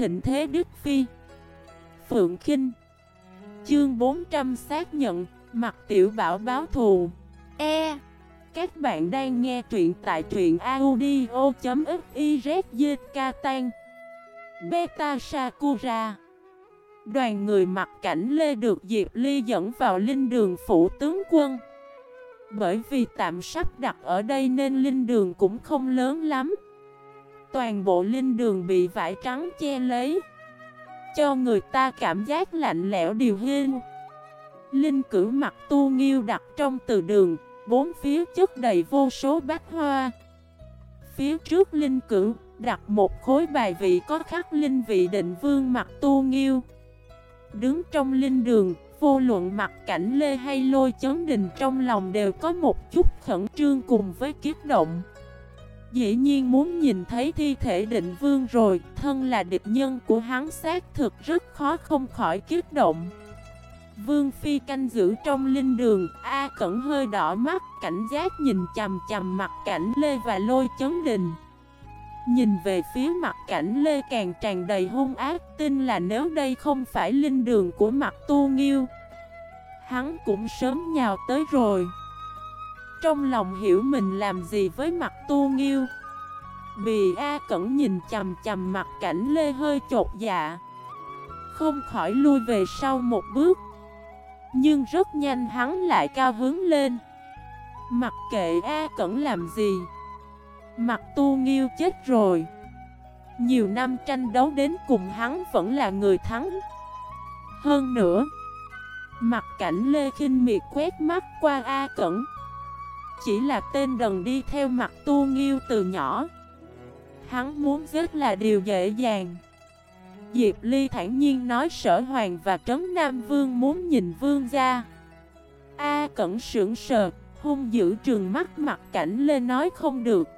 thịnh thế Đức Phi. Phượng Kinh. Chương 400 xác nhận Mặt tiểu bảo báo thù. E. Các bạn đang nghe truyện tại truyện audio.xyzkatan Beta Sakura. Đoàn người mặc cảnh Lê được Diệp Ly dẫn vào linh đường phủ tướng quân. Bởi vì tạm sắp đặt ở đây nên linh đường cũng không lớn lắm. Toàn bộ linh đường bị vải trắng che lấy Cho người ta cảm giác lạnh lẽo điều hiên Linh cử mặt tu nghiêu đặt trong từ đường Bốn phía chất đầy vô số bát hoa. Phía trước linh cử đặt một khối bài vị có khắc linh vị định vương mặt tu nghiêu. Đứng trong linh đường, vô luận mặt cảnh lê hay lôi chấn đình trong lòng đều có một chút khẩn trương cùng với kiếp động. Dĩ nhiên muốn nhìn thấy thi thể định vương rồi, thân là địch nhân của hắn xác thực rất khó không khỏi kiếp động. Vương Phi canh giữ trong linh đường, A Cẩn hơi đỏ mắt, cảnh giác nhìn chầm chầm mặt cảnh Lê và lôi chấn đình. Nhìn về phía mặt cảnh Lê càng tràn đầy hung ác, tin là nếu đây không phải linh đường của mặt tu nghiêu, hắn cũng sớm nhào tới rồi. Trong lòng hiểu mình làm gì với mặt tu nghiêu. Bì A Cẩn nhìn chầm chầm mặt cảnh Lê hơi chột dạ. Không khỏi lui về sau một bước. Nhưng rất nhanh hắn lại cao hướng lên. Mặc kệ A Cẩn làm gì, Mặt tu nghiêu chết rồi. Nhiều năm tranh đấu đến cùng hắn vẫn là người thắng. Hơn nữa, Mặt cảnh Lê khinh miệt quét mắt qua A Cẩn chỉ là tên đần đi theo mặt tu nghiêu từ nhỏ. Hắn muốn giết là điều dễ dàng. Diệp Ly thản nhiên nói sở hoàng và trấn Nam Vương muốn nhìn vương ra A cẩn sưởng sờ, Hung dữ trường mắt mặt cảnh lên nói không được.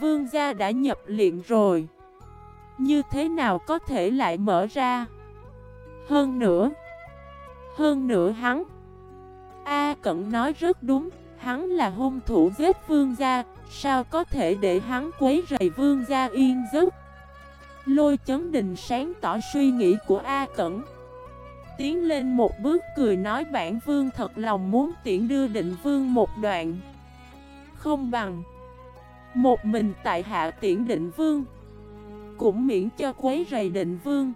Vương gia đã nhập luyện rồi. Như thế nào có thể lại mở ra? Hơn nữa Hơn nữa hắn. A cẩn nói rất đúng. Hắn là hung thủ giết vương gia, Sao có thể để hắn quấy rầy vương gia yên giấc? Lôi chấn đình sáng tỏ suy nghĩ của A Cẩn. Tiến lên một bước cười nói bản vương thật lòng muốn tiễn đưa định vương một đoạn. Không bằng, Một mình tại hạ tiễn định vương, Cũng miễn cho quấy rầy định vương.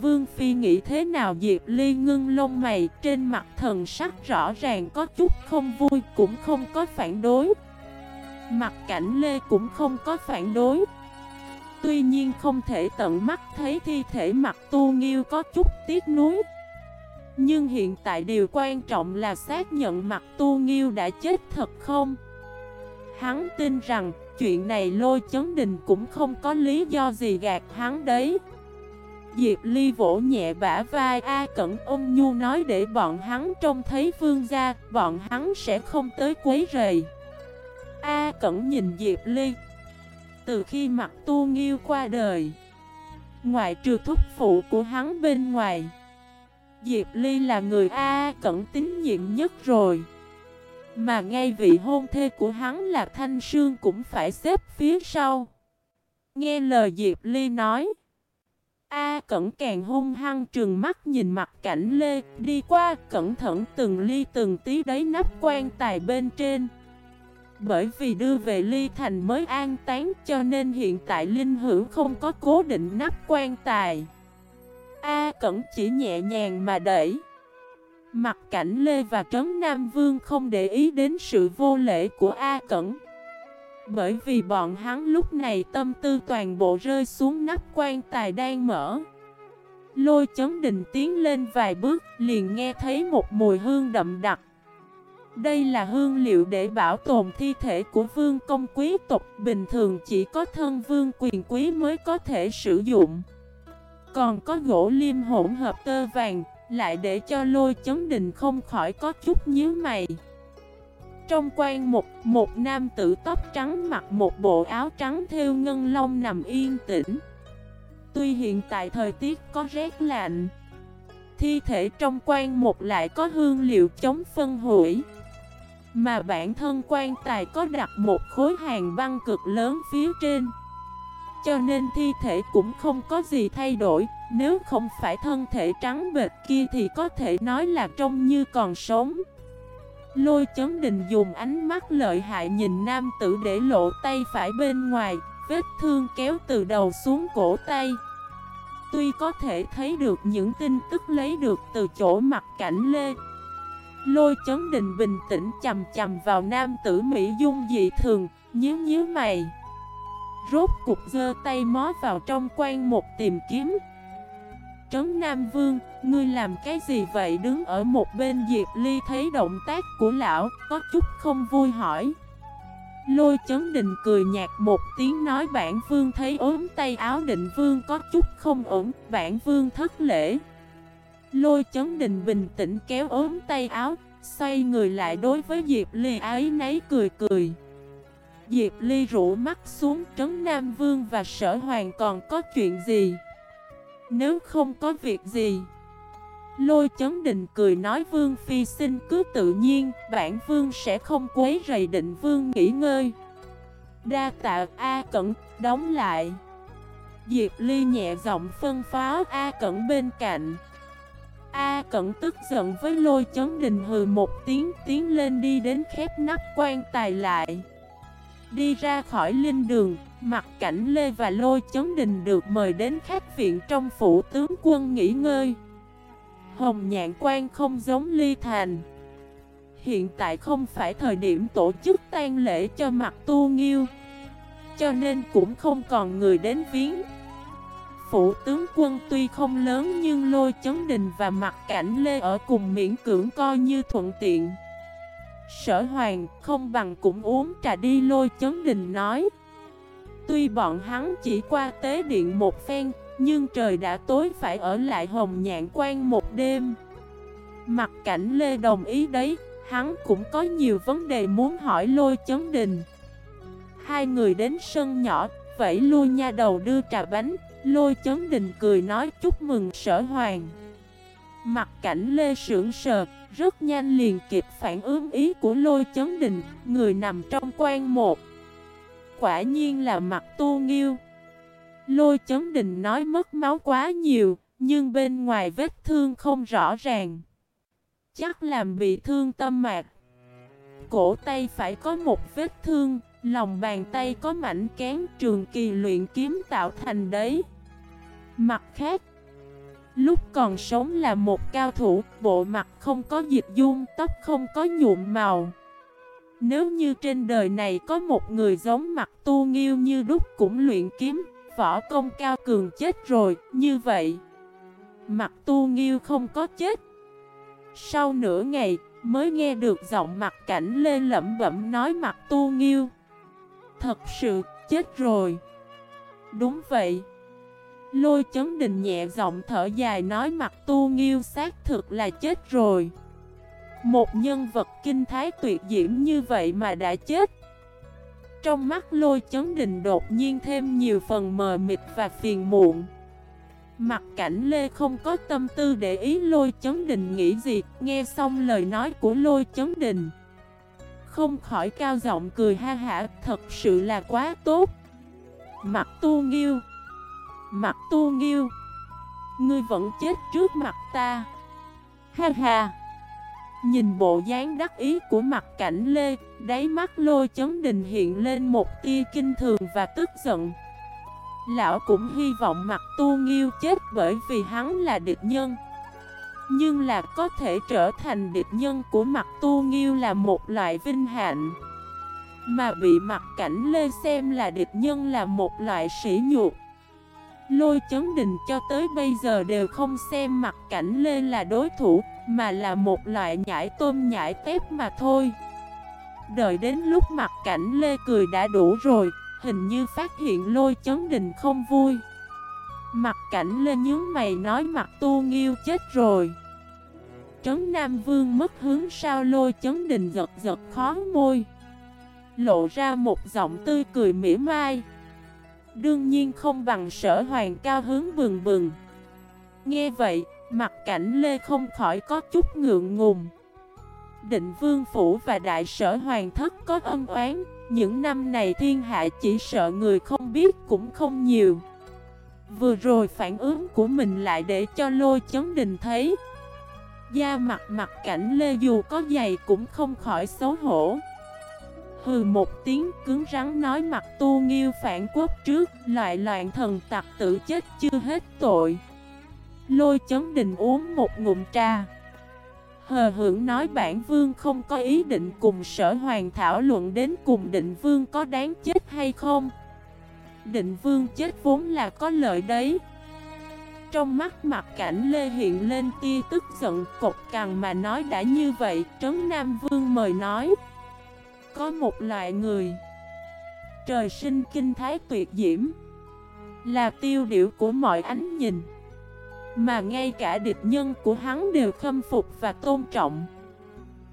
Vương Phi nghĩ thế nào? Diệp Ly ngưng lông mày, trên mặt thần sắc rõ ràng có chút không vui, cũng không có phản đối. Mặt cảnh Lê cũng không có phản đối. Tuy nhiên không thể tận mắt thấy thi thể mặt tu nghiêu có chút tiếc nuối. Nhưng hiện tại điều quan trọng là xác nhận mặt tu nghiêu đã chết thật không? Hắn tin rằng chuyện này lôi chấn đình cũng không có lý do gì gạt hắn đấy. Diệp Ly vỗ nhẹ bả vai A Cẩn ôm nhu nói để bọn hắn trông thấy vương gia, bọn hắn sẽ không tới quấy rầy. A Cẩn nhìn Diệp Ly. Từ khi mặt tu nghiêu qua đời, ngoại trừ thúc phụ của hắn bên ngoài, Diệp Ly là người A Cẩn tín nhiệm nhất rồi. Mà ngay vị hôn thê của hắn là Thanh Sương cũng phải xếp phía sau. Nghe lời Diệp Ly nói. A Cẩn càng hung hăng trừng mắt nhìn mặt cảnh Lê, đi qua cẩn thận từng ly từng tí đấy nắp quan tài bên trên. Bởi vì đưa về ly thành mới an tán cho nên hiện tại linh hữu không có cố định nắp quan tài. A Cẩn chỉ nhẹ nhàng mà đẩy. Mặt cảnh Lê và Trấn Nam Vương không để ý đến sự vô lễ của A Cẩn. Bởi vì bọn hắn lúc này tâm tư toàn bộ rơi xuống nắp quan tài đang mở. Lôi chấn đình tiến lên vài bước, liền nghe thấy một mùi hương đậm đặc. Đây là hương liệu để bảo tồn thi thể của vương công quý tộc. Bình thường chỉ có thân vương quyền quý mới có thể sử dụng. Còn có gỗ liêm hỗn hợp tơ vàng, Lại để cho lôi chấn đình không khỏi có chút nhíu mày trong quan một, một nam tử tóc trắng mặc một bộ áo trắng theo ngân long nằm yên tĩnh. Tuy hiện tại thời tiết có rét lạnh, thi thể trong quan một lại có hương liệu chống phân hủy. Mà bản thân quan tài có đặt một khối hàng băng cực lớn phía trên. cho nên thi thể cũng không có gì thay đổi Nếu không phải thân thể trắng bệt kia thì có thể nói là trông như còn sống Lôi chấn đình dùng ánh mắt lợi hại nhìn nam tử để lộ tay phải bên ngoài Vết thương kéo từ đầu xuống cổ tay. Tuy có thể thấy được những tin tức lấy được từ chỗ mặt cảnh Lê. Lôi chấn đình bình tĩnh chầm chầm vào nam tử Mỹ Dung dị thường, nhíu nhíu mày. Rốt cục dơ tay mó vào trong quan một tìm kiếm. Trấn Nam Vương, ngươi làm cái gì vậy? Đứng ở một bên Diệp Ly thấy động tác của lão, có chút không vui hỏi. Lôi chấn đình cười nhạt một tiếng nói bản vương thấy ốm tay áo định vương có chút không ổn, bản vương thất lễ. Lôi chấn đình bình tĩnh kéo ốm tay áo, xoay người lại đối với Diệp Ly ấy nấy cười cười. Diệp Ly rũ mắt xuống trấn Nam Vương và sở hoàng còn có chuyện gì? Nếu không có việc gì. Lôi chấn đình cười nói Vương Phi xin cứ tự nhiên Bản Vương sẽ không quấy rầy định Vương nghỉ ngơi. Đa tạ A Cẩn đóng lại. Diệp Ly nhẹ giọng phân phó A Cẩn bên cạnh. A Cẩn tức giận với lôi chấn đình hừ một tiếng tiến lên đi đến khép nắp quan tài lại. Đi ra khỏi linh đường, mặt cảnh Lê và lôi chấn đình được mời đến khách viện trong phủ tướng quân nghỉ ngơi. Hồng nhạn quan không giống ly thành. Hiện tại không phải thời điểm tổ chức tang lễ cho mặt tu nghiêu, Cho nên cũng không còn người đến viếng. Phủ tướng quân tuy không lớn nhưng lôi chấn đình và mặt cảnh lê ở cùng miễn cưỡng coi như thuận tiện. Sở hoàng không bằng cũng uống trà đi, lôi chấn đình nói. Tuy bọn hắn chỉ qua tế điện một phen, Nhưng trời đã tối phải ở lại hồng nhạn quan một đêm. Mặt cảnh Lê đồng ý đấy, Hắn cũng có nhiều vấn đề muốn hỏi lôi chấn đình. Hai người đến sân nhỏ, Vẫy lui nha đầu đưa trà bánh, Lôi chấn đình cười nói chúc mừng sở hoàng. Mặt cảnh Lê sưởng sờ, Rất nhanh liền kịp phản ứng ý của lôi chấn đình, Người nằm trong quan một. Quả nhiên là mặt tu nghiêu. Lôi chấn đình nói mất máu quá nhiều, Nhưng bên ngoài vết thương không rõ ràng. Chắc làm bị thương tâm mạc. Cổ tay phải có một vết thương, Lòng bàn tay có mảnh kén trường kỳ luyện kiếm tạo thành đấy. Mặt khác, Lúc còn sống là một cao thủ, Bộ mặt không có dịch dung, Tóc không có nhuộm màu. Nếu như trên đời này có một người giống mặt tu nghiêu như đúc cũng luyện kiếm, Võ công cao cường chết rồi, Như vậy, Mặt tu nghiêu không có chết. Sau nửa ngày, Mới nghe được giọng mặt cảnh lê lẩm bẩm nói mặt tu nghiêu, Thật sự, chết rồi. Đúng vậy. Lôi chấn đình nhẹ giọng thở dài nói mặt tu nghiêu xác thực là chết rồi. Một nhân vật kinh thái tuyệt diễm như vậy mà đã chết. Trong mắt lôi chấn đình đột nhiên thêm nhiều phần mờ mịt và phiền muộn. Mặt cảnh Lê không có tâm tư để ý lôi chấn đình nghĩ gì, Nghe xong lời nói của lôi chấn đình Không khỏi cao giọng cười ha hả, Thật sự là quá tốt. Mặt tu nghiêu. Mặt tu nghiêu. Ngươi vẫn chết trước mặt ta. Ha ha. Nhìn bộ dáng đắc ý của mặt cảnh Lê, Đáy mắt lôi chấn đình hiện lên một tia kinh thường và tức giận. Lão cũng hy vọng mặt tu nghiêu chết bởi vì hắn là địch nhân, Nhưng là có thể trở thành địch nhân của mặt tu nghiêu là một loại vinh hạnh. Mà bị mặt cảnh Lê xem là địch nhân là một loại sỉ nhục. Lôi chấn đình cho tới bây giờ đều không xem mặt cảnh lên là đối thủ, Mà là một loại nhảy tôm nhảy tép mà thôi. Đợi đến lúc mặt cảnh lê cười đã đủ rồi, Hình như phát hiện lôi chấn đình không vui. Mặt cảnh lê nhướng mày nói mặt tu nghiêu chết rồi. Trấn Nam Vương mất hướng sao lôi chấn đình giật giật khó môi Lộ ra một giọng tươi cười mỉa mai. Đương nhiên không bằng sở hoàng cao hướng bừng bừng. Nghe vậy, mặt cảnh Lê không khỏi có chút ngượng ngùng. Định vương phủ và đại sở hoàng thất có ân oán những năm này thiên hạ chỉ sợ người không biết cũng không nhiều. Vừa rồi phản ứng của mình lại để cho lôi chấn đình thấy. Da mặt mặt cảnh lê dù có dày cũng không khỏi xấu hổ. Hừ một tiếng cứng rắn nói mặt tu nghiêu phản quốc trước, Loại loạn thần tặc tử chết chưa hết tội. Lôi chấn đình uống một ngụm trà. Hờ hưởng nói bản vương không có ý định cùng sở hoàng thảo luận đến cùng định vương có đáng chết hay không. Định vương chết vốn là có lợi đấy. Trong mắt mặt cảnh Lê hiện lên tia tức giận cột càng mà nói đã như vậy, Trấn Nam Vương mời nói. Có một loại người. Trời sinh kinh thái tuyệt diễm, Là tiêu điệu của mọi ánh nhìn. Mà ngay cả địch nhân của hắn đều khâm phục và tôn trọng.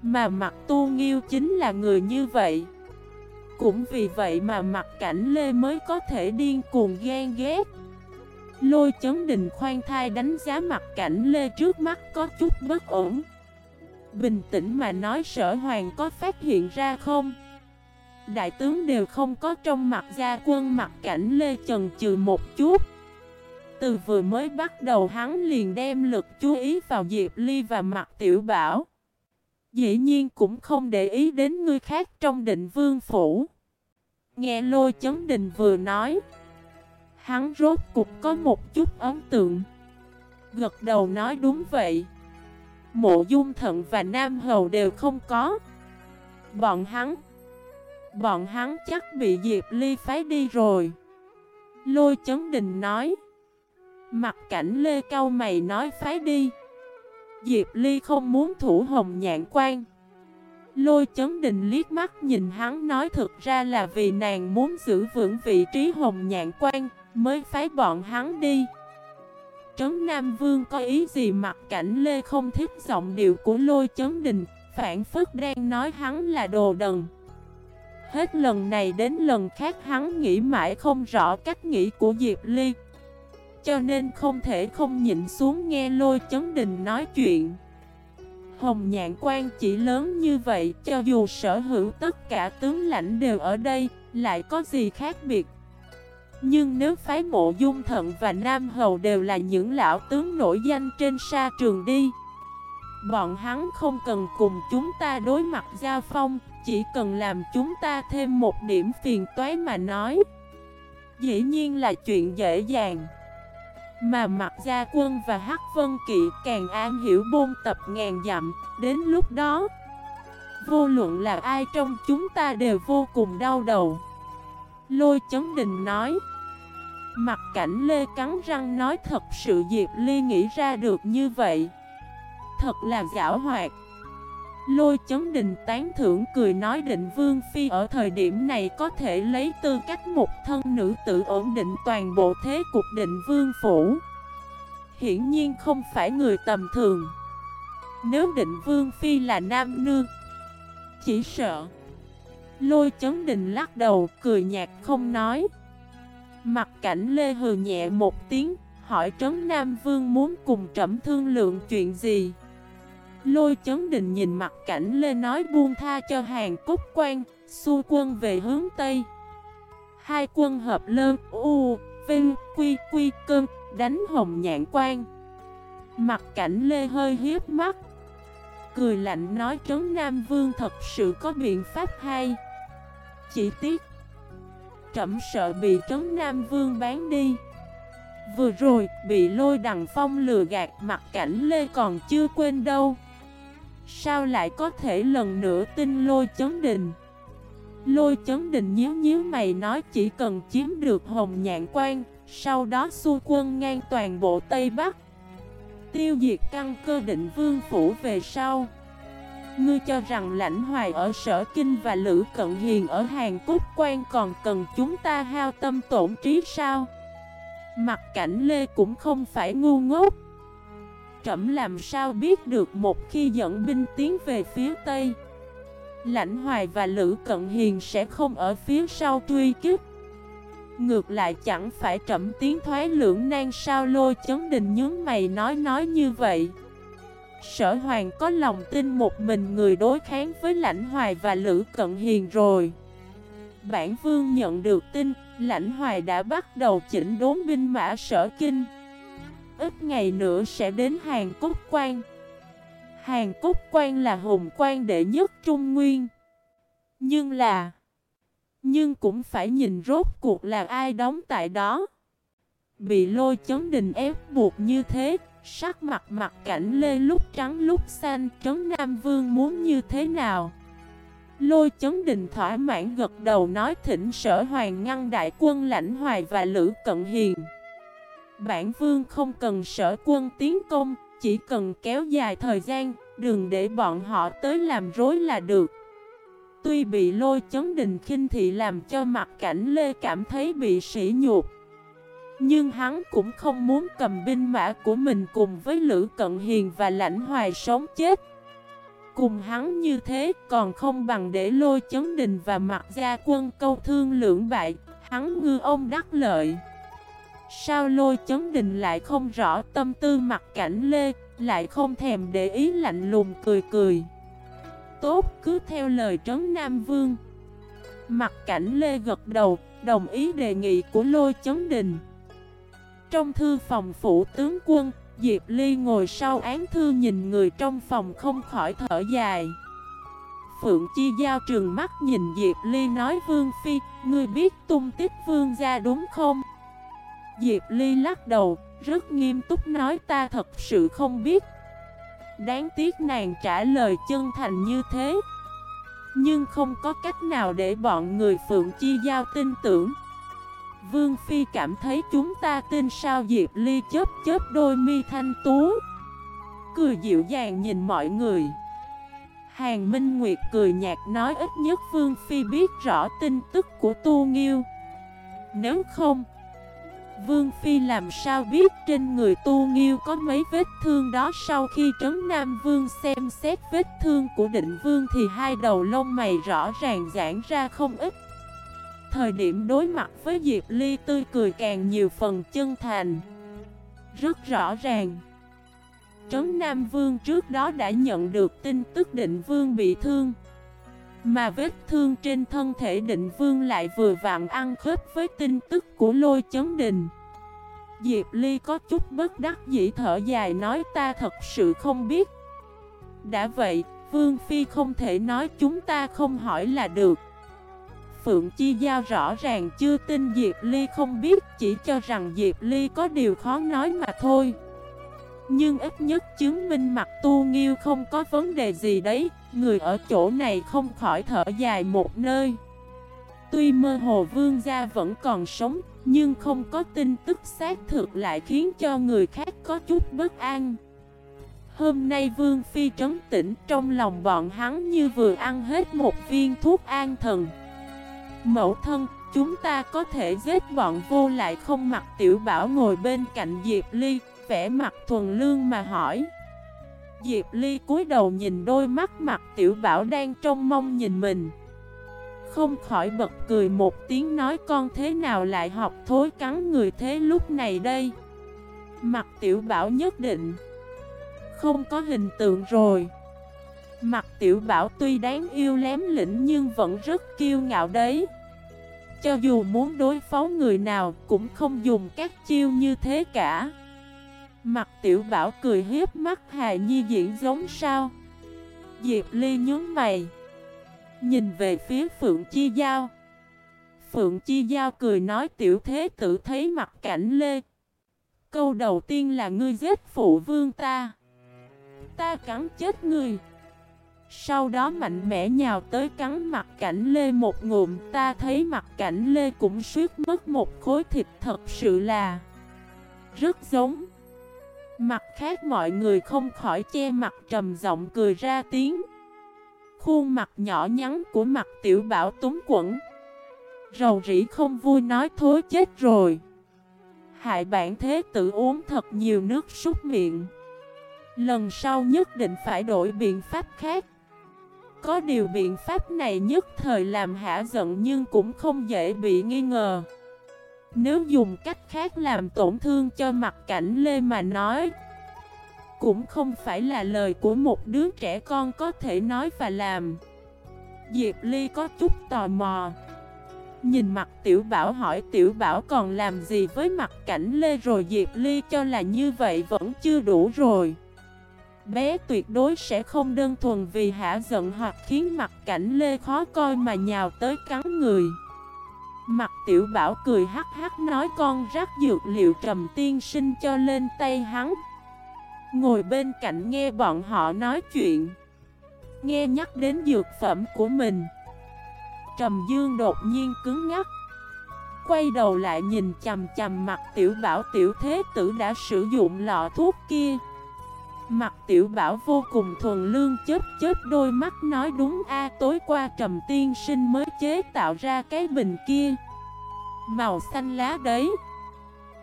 Mà mặt tu nghiêu chính là người như vậy. Cũng vì vậy mà mặt cảnh Lê mới có thể điên cuồng ghen ghét. Lôi chấn đình khoan thai đánh giá mặt cảnh Lê trước mắt có chút bất ổn. Bình tĩnh mà nói sở hoàng có phát hiện ra không? Đại tướng đều không có trong mặt gia quân mặt cảnh Lê Trần trừ một chút. Từ vừa mới bắt đầu hắn liền đem lực chú ý vào Diệp Ly và mặt tiểu bảo. Dĩ nhiên cũng không để ý đến người khác trong định vương phủ. Nghe lôi chấn đình vừa nói, Hắn rốt cục có một chút ấn tượng. Gật đầu nói đúng vậy. Mộ dung thận và Nam Hầu đều không có. Bọn hắn Bọn hắn chắc bị Diệp Ly phái đi rồi. Lôi chấn đình nói. Mặt cảnh Lê Cao Mày nói phái đi. Diệp Ly không muốn thủ hồng nhạn quan. Lôi chấn đình liếc mắt nhìn hắn nói thực ra là vì nàng muốn giữ vững vị trí hồng nhạn quan, Mới phái bọn hắn đi. Trấn Nam Vương có ý gì mặt cảnh Lê không thích giọng điệu của lôi chấn đình Phản phức đang nói hắn là đồ đần. Hết lần này đến lần khác hắn nghĩ mãi không rõ cách nghĩ của Diệp Ly. Cho nên không thể không nhịn xuống nghe lôi chấn đình nói chuyện. Hồng nhạn quan chỉ lớn như vậy cho dù sở hữu tất cả tướng lãnh đều ở đây, lại có gì khác biệt. Nhưng nếu phái mộ dung thận và Nam Hầu đều là những lão tướng nổi danh trên sa trường đi, Bọn hắn không cần cùng chúng ta đối mặt giao phong, Chỉ cần làm chúng ta thêm một điểm phiền toái mà nói. Dĩ nhiên là chuyện dễ dàng. Mà mặt gia quân và hắc vân kỵ càng an hiểu bôn tập ngàn dặm, Đến lúc đó, Vô luận là ai trong chúng ta đều vô cùng đau đầu. Lôi chấn đình nói Mặt cảnh Lê cắn răng nói, thật sự Diệp Ly nghĩ ra được như vậy. Thật là giả hoạt. Lôi chấn đình tán thưởng cười nói, định Vương Phi ở thời điểm này có thể lấy tư cách một thân nữ tử ổn định toàn bộ thế cục định Vương Phủ. Hiển nhiên không phải người tầm thường. Nếu định Vương Phi là nam nương Chỉ sợ. Lôi chấn đình lắc đầu, cười nhạt không nói. Mặt cảnh Lê hừ nhẹ một tiếng Hỏi Trấn Nam Vương muốn cùng trẩm thương lượng chuyện gì? Lôi chấn đình nhìn mặt cảnh Lê nói buông tha cho hàng cốt quan Xu quân về hướng Tây. Hai quân hợp lơn U, Vinh, Quy, Quy, Cơn Đánh hồng nhạn quan Mặt cảnh Lê hơi hiếp mắt. Cười lạnh nói Trấn Nam Vương thật sự có biện pháp hay? Chỉ tiếc trẫm sợ bị Trấn Nam Vương bán đi. Vừa rồi, bị lôi đằng phong lừa gạt mặt cảnh Lê còn chưa quên đâu. Sao lại có thể lần nữa tin lôi chấn đình Lôi chấn đình nhíu nhíu mày nói chỉ cần chiếm được hồng nhạn quan, Sau đó xu quân ngang toàn bộ Tây Bắc. Tiêu diệt căn cơ định vương phủ về sau. Ngươi cho rằng lãnh hoài ở sở kinh và lữ cận hiền ở Hàn Quốc quan còn cần chúng ta hao tâm tổn trí sao? Mặt cảnh Lê cũng không phải ngu ngốc. Trẫm làm sao biết được một khi dẫn binh tiến về phía Tây? Lãnh Hoài và Lữ Cận Hiền sẽ không ở phía sau truy kích. Ngược lại chẳng phải trẫm tiến thoái lưỡng nan sao lôi chấn đình nhướng mày nói nói như vậy. Sở hoàng có lòng tin một mình người đối kháng với lãnh hoài và lữ cận hiền rồi Bản vương nhận được tin, lãnh hoài đã bắt đầu chỉnh đốn binh mã sở kinh. Ít ngày nữa sẽ đến Hàn Cúc Quan. Hàn Cúc Quan là hùng quan đệ nhất Trung Nguyên. Nhưng là... Nhưng cũng phải nhìn rốt cuộc là ai đóng tại đó. Bị lôi chấn đình ép buộc như thế, sắc mặt mặt cảnh lê lúc trắng lúc xanh, trấn Nam Vương muốn như thế nào? Lôi chấn đình thỏa mãn gật đầu nói thỉnh sở hoàng ngăn đại quân lãnh hoài và lữ cận hiền. Bản vương không cần sở quân tiến công, chỉ cần kéo dài thời gian, đừng để bọn họ tới làm rối là được. Tuy bị lôi chấn đình khinh thị làm cho mặt cảnh Lê cảm thấy bị sỉ nhục nhưng hắn cũng không muốn cầm binh mã của mình cùng với Lữ Cận Hiền và Lãnh Hoài sống chết. Cùng hắn như thế còn không bằng để lôi chấn đình và mặt gia quân câu thương lưỡng bại, Hắn ngư ông đắc lợi. Sao lôi chấn đình lại không rõ tâm tư mặt cảnh Lê, Lại không thèm để ý lạnh lùng cười cười? Tốt, cứ theo lời trấn Nam Vương. Mặt cảnh Lê gật đầu, Đồng ý đề nghị của lôi chấn đình. Trong thư phòng phủ tướng quân, Diệp Ly ngồi sau án thư nhìn người trong phòng không khỏi thở dài. Phượng Chi Giao trường mắt nhìn Diệp Ly nói, Vương Phi, Ngươi biết tung tích Vương gia đúng không? Diệp Ly lắc đầu, Rất nghiêm túc nói, ta thật sự không biết. Đáng tiếc nàng trả lời chân thành như thế. Nhưng không có cách nào để bọn người Phượng Chi Giao tin tưởng. Vương Phi cảm thấy chúng ta tin sao Diệp Ly chớp chớp đôi mi thanh tú. Cười dịu dàng nhìn mọi người. Hàng Minh Nguyệt cười nhạt nói ít nhất Vương Phi biết rõ tin tức của Tu Nghiêu. Nếu không, Vương Phi làm sao biết trên người Tu Nghiêu có mấy vết thương đó? Sau khi Trấn Nam Vương xem xét vết thương của định Vương Thì hai đầu lông mày rõ ràng giãn ra không ít. Thời điểm đối mặt với Diệp Ly tươi cười càng nhiều phần chân thành. Rất rõ ràng. Trấn Nam Vương trước đó đã nhận được tin tức định Vương bị thương. Mà vết thương trên thân thể định Vương lại vừa vặn ăn khớp với tin tức của lôi chấn đình. Diệp Ly có chút bất đắc dĩ thở dài nói ta thật sự không biết. Đã vậy, Vương Phi không thể nói chúng ta không hỏi là được. Phượng Chi Giao rõ ràng chưa tin Diệp Ly không biết, Chỉ cho rằng Diệp Ly có điều khó nói mà thôi. Nhưng ít nhất chứng minh mặt tu nghiêu không có vấn đề gì đấy, Người ở chỗ này không khỏi thở dài một nơi. Tuy mơ hồ vương gia vẫn còn sống, Nhưng không có tin tức xác thực lại khiến cho người khác có chút bất an. Hôm nay Vương Phi trấn tĩnh, trong lòng bọn hắn như vừa ăn hết một viên thuốc an thần. Mẫu thân, chúng ta có thể giết bọn vô lại không mặc tiểu bảo ngồi bên cạnh Diệp Ly, vẽ mặt thuần lương mà hỏi. Diệp Ly cúi đầu nhìn đôi mắt mặt tiểu bảo đang trông mong nhìn mình. Không khỏi bật cười một tiếng nói con thế nào lại học thối cắn người thế lúc này đây. Mặt tiểu bảo nhất định Không có hình tượng rồi Mặt tiểu bảo tuy đáng yêu lém lĩnh nhưng vẫn rất kiêu ngạo đấy. Cho dù muốn đối phó người nào cũng không dùng các chiêu như thế cả. Mặt tiểu bảo cười hiếp mắt hài nhi diễn giống sao. Diệp Ly nhún mày. Nhìn về phía Phượng Chi Giao. Phượng Chi Giao cười nói tiểu thế tử thấy mặt cảnh Lê. Câu đầu tiên là ngươi giết phụ vương ta. Ta cắn chết ngươi sau đó mạnh mẽ nhào tới cắn mặt cảnh lê một ngụm. Ta thấy mặt cảnh lê cũng suýt mất một khối thịt, thật sự là Rất giống. Mặt khác mọi người không khỏi che mặt trầm giọng cười ra tiếng. Khuôn mặt nhỏ nhắn của mặt tiểu bảo túng quẩn Rầu rĩ không vui nói thối chết rồi. Hại bản thế tự uống thật nhiều nước súc miệng. Lần sau nhất định phải đổi biện pháp khác có điều biện pháp này nhất thời làm hả giận nhưng cũng không dễ bị nghi ngờ. Nếu dùng cách khác làm tổn thương cho mặt cảnh Lê mà nói, Cũng không phải là lời của một đứa trẻ con có thể nói và làm. Diệp Ly có chút tò mò. Nhìn mặt tiểu bảo hỏi, tiểu bảo còn làm gì với mặt cảnh lê rồi? Diệp Ly cho là như vậy vẫn chưa đủ rồi. Bé tuyệt đối sẽ không đơn thuần vì hả giận hoặc khiến mặt cảnh lê khó coi mà nhào tới cắn người. Mặt tiểu bảo cười hắc hắc nói con rắc dược liệu trầm tiên sinh cho lên tay hắn. Ngồi bên cạnh nghe bọn họ nói chuyện. Nghe nhắc đến dược phẩm của mình. Trầm Dương đột nhiên cứng ngắc. Quay đầu lại nhìn chầm chầm mặt tiểu bảo tiểu thế tử đã sử dụng lọ thuốc kia. Mặt tiểu bảo vô cùng thuần lương chớp chớp đôi mắt nói đúng a, tối qua trầm tiên sinh mới chế tạo ra cái bình kia. Màu xanh lá đấy.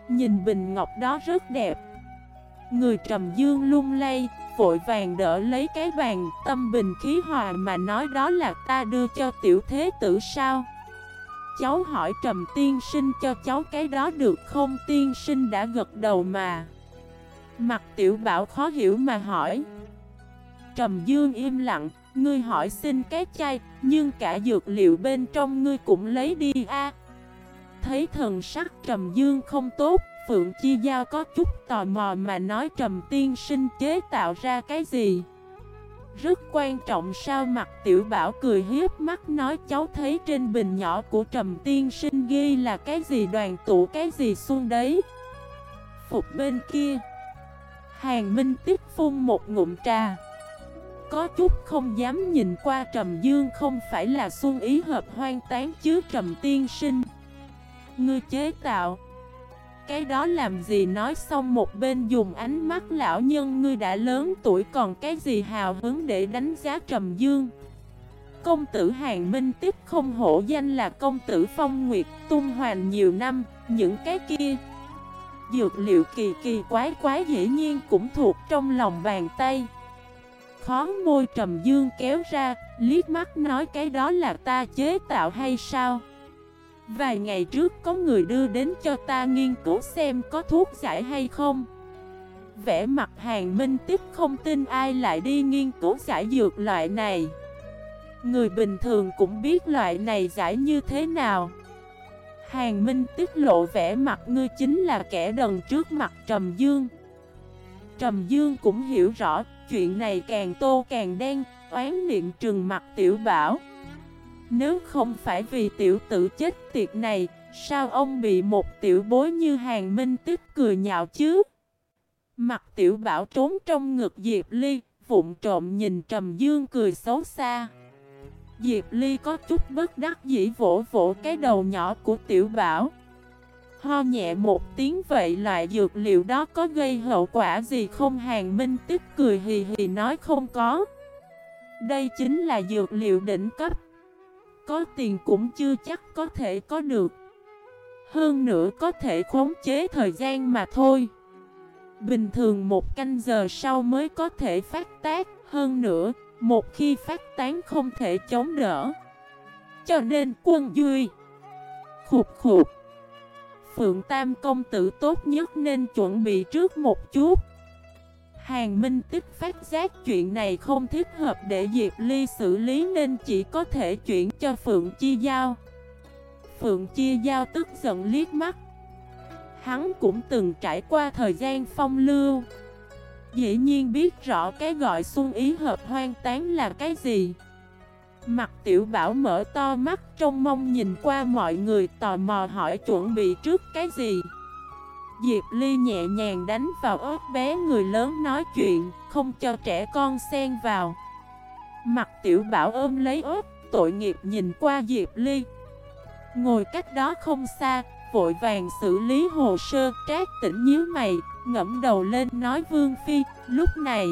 Nhìn bình ngọc đó rất đẹp. Người trầm dương lung lay, Vội vàng đỡ lấy cái bàn, Tâm bình khí hòa mà nói đó là ta đưa cho tiểu thế tử sao? Cháu hỏi trầm tiên sinh cho cháu cái đó được không? Tiên sinh đã gật đầu mà. Mặt tiểu bảo khó hiểu mà hỏi. Trầm dương im lặng, Ngươi hỏi xin cái chai, Nhưng cả dược liệu bên trong ngươi cũng lấy đi a. Thấy thần sắc trầm dương không tốt, Phượng Chi Giao có chút tò mò mà nói, trầm tiên sinh chế tạo ra cái gì? Rất quan trọng sao mặt tiểu bảo cười hiếp mắt nói, cháu thấy trên bình nhỏ của trầm tiên sinh ghi là cái gì, đoàn tụ cái gì xuân đấy? Phục bên kia Hàng Minh tiếp phun một ngụm trà. Có chút không dám nhìn qua Trầm Dương không phải là xuân ý hợp hoang tán chứ Trầm Tiên Sinh. Ngươi chế tạo. Cái đó làm gì nói xong một bên dùng ánh mắt lão nhân ngươi đã lớn tuổi còn cái gì hào hứng để đánh giá Trầm Dương? Công tử Hàng Minh tiếp không hổ danh là công tử Phong Nguyệt tung hoành nhiều năm, Những cái kia Dược liệu kỳ kỳ quái quái dễ nhiên cũng thuộc trong lòng bàn tay. Khó môi trầm dương kéo ra, Liếc mắt nói cái đó là ta chế tạo hay sao? Vài ngày trước có người đưa đến cho ta nghiên cứu xem có thuốc giải hay không. Vẽ mặt hàng minh tiếp không tin ai lại đi nghiên cứu giải dược loại này. Người bình thường cũng biết loại này giải như thế nào. Hàng Minh tiết lộ vẻ mặt ngươi chính là kẻ đần trước mặt Trầm Dương. Trầm Dương cũng hiểu rõ, Chuyện này càng tô càng đen, Oán niệm trừng mặt tiểu bảo. Nếu không phải vì tiểu tử chết tiệt này, Sao ông bị một tiểu bối như hàng minh tiết cười nhạo chứ? Mặt tiểu bảo trốn trong ngực Diệp Ly Vụn trộm nhìn Trầm Dương cười xấu xa. Diệp Ly có chút bất đắc dĩ vỗ vỗ cái đầu nhỏ của tiểu bảo. Ho nhẹ một tiếng vậy loại dược liệu đó có gây hậu quả gì không? Hàng Minh tức cười hì hì nói không có. Đây chính là dược liệu đỉnh cấp. Có tiền cũng chưa chắc có thể có được. Hơn nữa có thể khống chế thời gian mà thôi. Bình thường một canh giờ sau mới có thể phát tác. Hơn nữa một khi phát tán không thể chống đỡ. Cho nên quân duy. Khục khục. Phượng Tam công tử tốt nhất nên chuẩn bị trước một chút. Hàng Minh tích phát giác chuyện này không thích hợp để Diệp Ly xử lý nên chỉ có thể chuyển cho Phượng Chi Giao. Phượng Chi Giao tức giận liếc mắt. Hắn cũng từng trải qua thời gian phong lưu. Dĩ nhiên biết rõ cái gọi xuân ý hợp hoang tán là cái gì. Mặt tiểu bảo mở to mắt trong mong nhìn qua mọi người, tò mò hỏi chuẩn bị trước cái gì. Diệp Ly nhẹ nhàng đánh vào ớt bé người lớn nói chuyện, Không cho trẻ con xen vào. Mặt tiểu bảo ôm lấy ớt Tội nghiệp nhìn qua Diệp Ly. Ngồi cách đó không xa, Vội vàng xử lý hồ sơ, Trác tỉnh nhíu mày ngẫm đầu lên nói Vương Phi, lúc này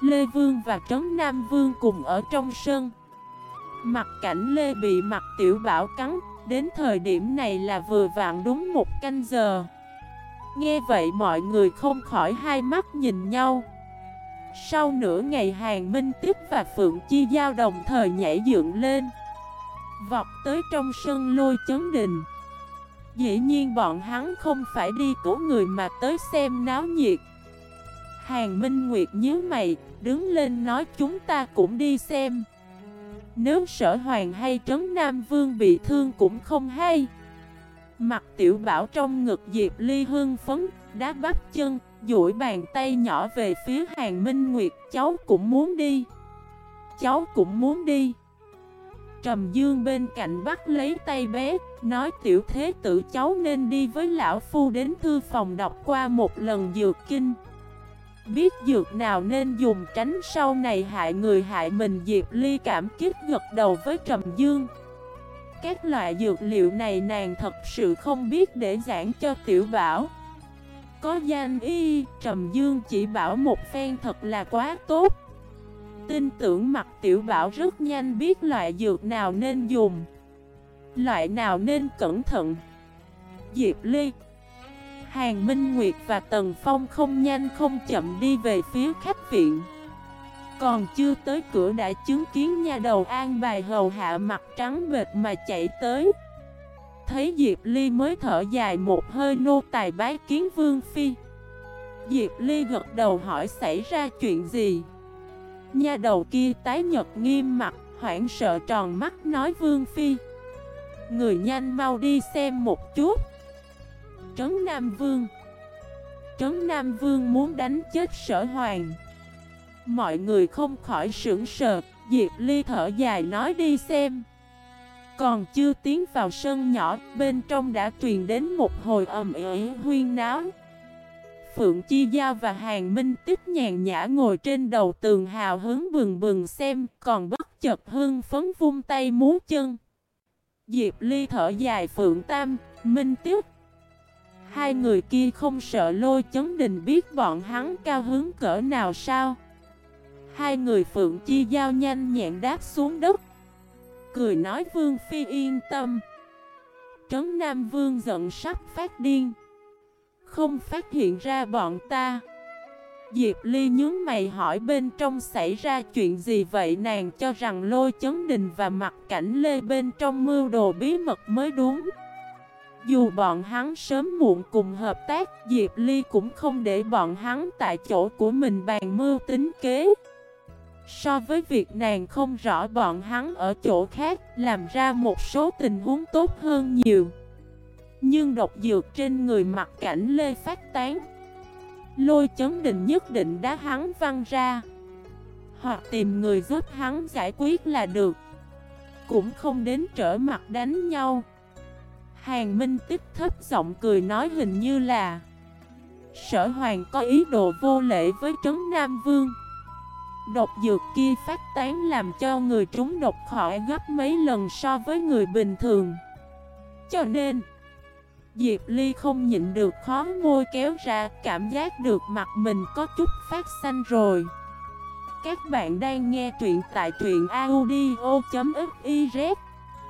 Lê Vương và Trấn Nam Vương cùng ở trong sân. Mặt cảnh Lê bị mặt tiểu bảo cắn Đến thời điểm này là vừa vặn đúng một canh giờ. Nghe vậy mọi người không khỏi hai mắt nhìn nhau. Sau nửa ngày hàng Minh Tiếp và Phượng Chi Giao đồng thời nhảy dựng lên. Vọt tới trong sân lôi chấn đình. Dĩ nhiên bọn hắn không phải đi cứu người mà tới xem náo nhiệt. Hàng Minh Nguyệt nhớ mày, đứng lên nói chúng ta cũng đi xem. Nếu sở hoàng hay trấn Nam Vương bị thương cũng không hay. Mặt tiểu bảo trong ngực Diệp Ly hương phấn Đá bắp chân duỗi bàn tay nhỏ về phía hàng Minh Nguyệt Cháu cũng muốn đi. Cháu cũng muốn đi. Trầm Dương bên cạnh bắt lấy tay bé Nói tiểu thế tử cháu nên đi với lão phu đến thư phòng đọc qua một lần dược kinh. Biết dược nào nên dùng tránh sau này hại người hại mình Diệp Ly cảm kích gật đầu với Trầm Dương. Các loại dược liệu này nàng thật sự không biết để giảng cho tiểu bảo. Có danh y, Trầm Dương chỉ bảo một phen thật là quá tốt. Tin tưởng mặt tiểu bảo rất nhanh biết loại dược nào nên dùng. Loại nào nên cẩn thận? Diệp Ly. Hàng Minh Nguyệt và Tần Phong không nhanh không chậm đi về phía khách viện. Còn chưa tới cửa đã chứng kiến nhà đầu an bài hầu hạ mặt trắng bệt mà chạy tới. Thấy Diệp Ly mới thở dài một hơi nô tài bái kiến Vương Phi. Diệp Ly gật đầu hỏi xảy ra chuyện gì? Nha đầu kia tái nhật nghiêm mặt, hoảng sợ tròn mắt nói Vương Phi. Người nhanh mau đi xem một chút. Trấn Nam Vương. Trấn Nam Vương muốn đánh chết sở hoàng. Mọi người không khỏi sững sờ, Diệp Ly thở dài nói đi xem. Còn chưa tiến vào sân nhỏ, Bên trong đã truyền đến một hồi ầm ĩ huyên náo. Phượng Chi Giao và Hàng Minh Tích nhàn nhã ngồi trên đầu tường hào hứng bừng bừng xem Còn bất chợt hưng phấn vung tay múa chân. Diệp Ly thở dài Phượng Tam, Minh Tích. Hai người kia không sợ lôi chấn đình biết bọn hắn cao hứng cỡ nào sao? Hai người Phượng Chi Giao nhanh nhẹn đáp xuống đất. Cười nói Vương Phi yên tâm. Trấn Nam Vương giận sắp phát điên. Không phát hiện ra bọn ta Diệp Ly nhướng mày hỏi bên trong xảy ra chuyện gì vậy nàng cho rằng lôi chấn đình và mặt cảnh lê bên trong mưu đồ bí mật mới đúng dù bọn hắn sớm muộn cùng hợp tác, Diệp Ly cũng không để bọn hắn tại chỗ của mình bàn mưu tính kế. So với việc nàng không rõ bọn hắn ở chỗ khác, làm ra một số tình huống tốt hơn nhiều. Nhưng độc dược trên người mặt cảnh Lê phát tán. Lôi chấn định nhất định đá hắn văng ra. Hoặc tìm người giúp hắn giải quyết là được. Cũng không đến trở mặt đánh nhau. Hàng Minh tích thấp giọng cười nói hình như là, Sở Hoàng có ý đồ vô lễ với Trấn Nam Vương Độc dược kia phát tán làm cho người trúng độc khỏi gấp mấy lần so với người bình thường Cho nên Diệp Ly không nhịn được khó môi kéo ra, Cảm giác được mặt mình có chút phát xanh rồi. Các bạn đang nghe truyện tại truyện audio.fif